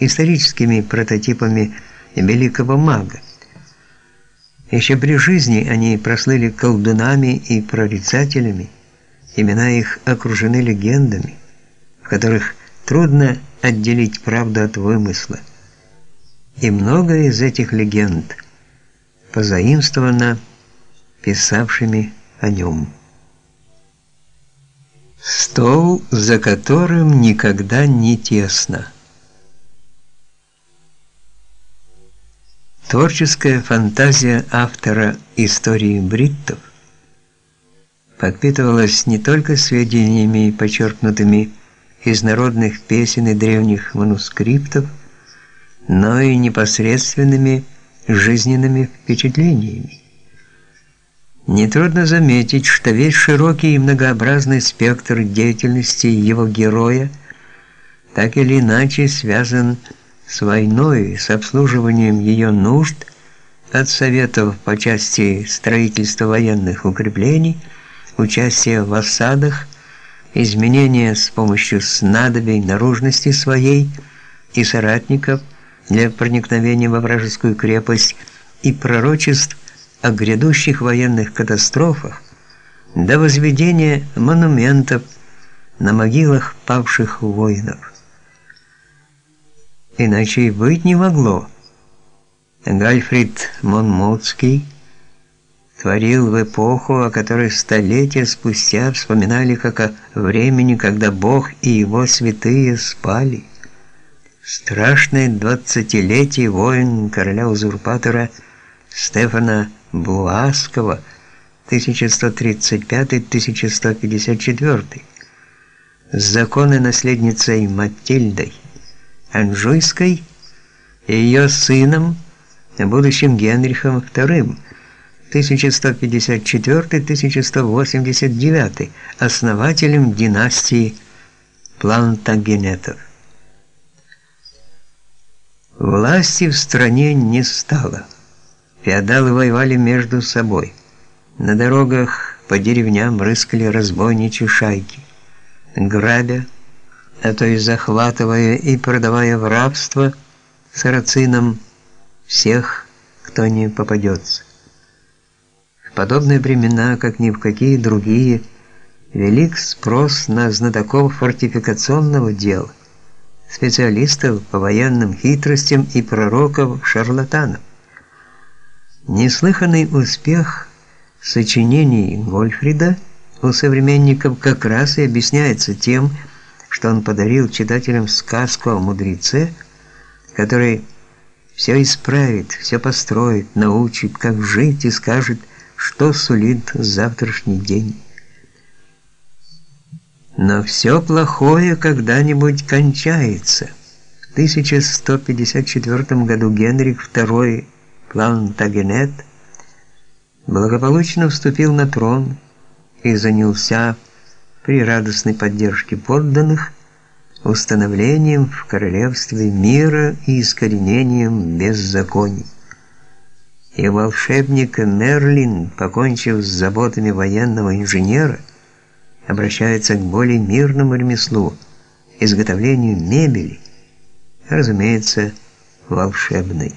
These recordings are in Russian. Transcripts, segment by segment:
историческими прототипами великого мага. Еще при жизни они прослыли колдунами и прорицателями, имена их окружены легендами, в которых трудно отделить правду от вымысла. И многое из этих легенд позаимствовано писавшими о нем. Стол, за которым никогда не тесно. Творческая фантазия автора истории бриттов подпитывалась не только сведениями, почерпнутыми из народных песен и древних манускриптов, но и непосредственными жизненными впечатлениями. Нетрудно заметить, что весь широкий и многообразный спектр деятельности его героя так или иначе связан с войной, с обслуживанием ее нужд, от советов по части строительства военных укреплений, участия в осадах, изменения с помощью снадобий наружности своей и соратников для проникновения во вражескую крепость и пророчеств о грядущих военных катастрофах до возведения монументов на могилах павших воинов. Иначе и быть не могло. Гальфрид Монмутский творил в эпоху, о которой столетия спустя вспоминали как о времени, когда Бог и его святые спали. Страшное двадцатилетие войн короля-узурпатора Стефана Блуаского 1135-1154 с законной наследницей Матильдой Анжуйской и ее сыном, будущим Генрихом II 1154-1189, основателем династии Плантагенетов. Власти в стране не стало. Феодалы воевали между собой. На дорогах по деревням рыскали разбойничьи шайки, грабя, а то и захватывая и продавая в рабство сарацинам всех, кто не попадется. В подобные времена, как ни в какие другие, велик спрос на знатоков фортификационного дела, специалистов по военным хитростям и пророков-шарлатанов. Неслыханный успех сочинений Гольфрида у современников как раз и объясняется тем, что он подарил читателям сказку о мудреце, который все исправит, все построит, научит, как жить и скажет, что сулит завтрашний день. Но все плохое когда-нибудь кончается. В 1154 году Генрих II Плантагенет благополучно вступил на трон и занялся при радостной поддержке подданных установлением в королевстве мира и искоренением беззаконий. И волшебник Мерлин, покончив с заботами военного инженера, обращается к более мирному ремеслу изготовлению мебели, разумеется, волшебной.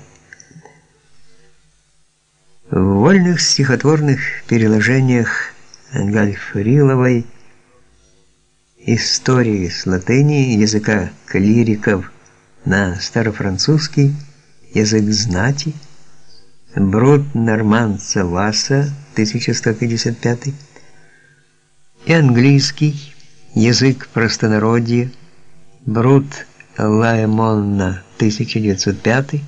В вольных стихотворных переложениях Гальфриловой истории с латыни языка клириков на старофранцузский язык знати. Брут норманца Васа 1155 и английский язык простонародья Брут Лаэмонна 1905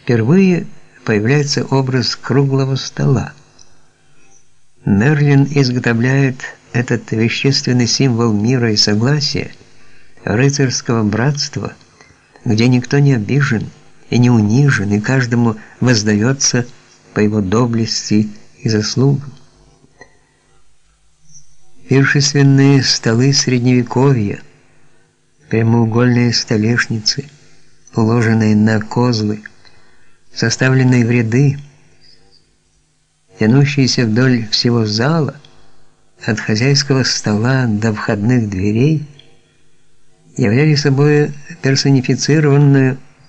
впервые появляется образ круглого стола. Мерлин изготовляет этот вещественный символ мира и согласия, рыцарского братства, где никто не обижен и не унижен, и каждому воздается по его доблести и заслугам. Пиршественные столы средневековья, прямоугольные столешницы, уложенные на козлы, составленные в ряды, тянущиеся вдоль всего зала, от хозяйского стола до входных дверей, являли собой персонифицированную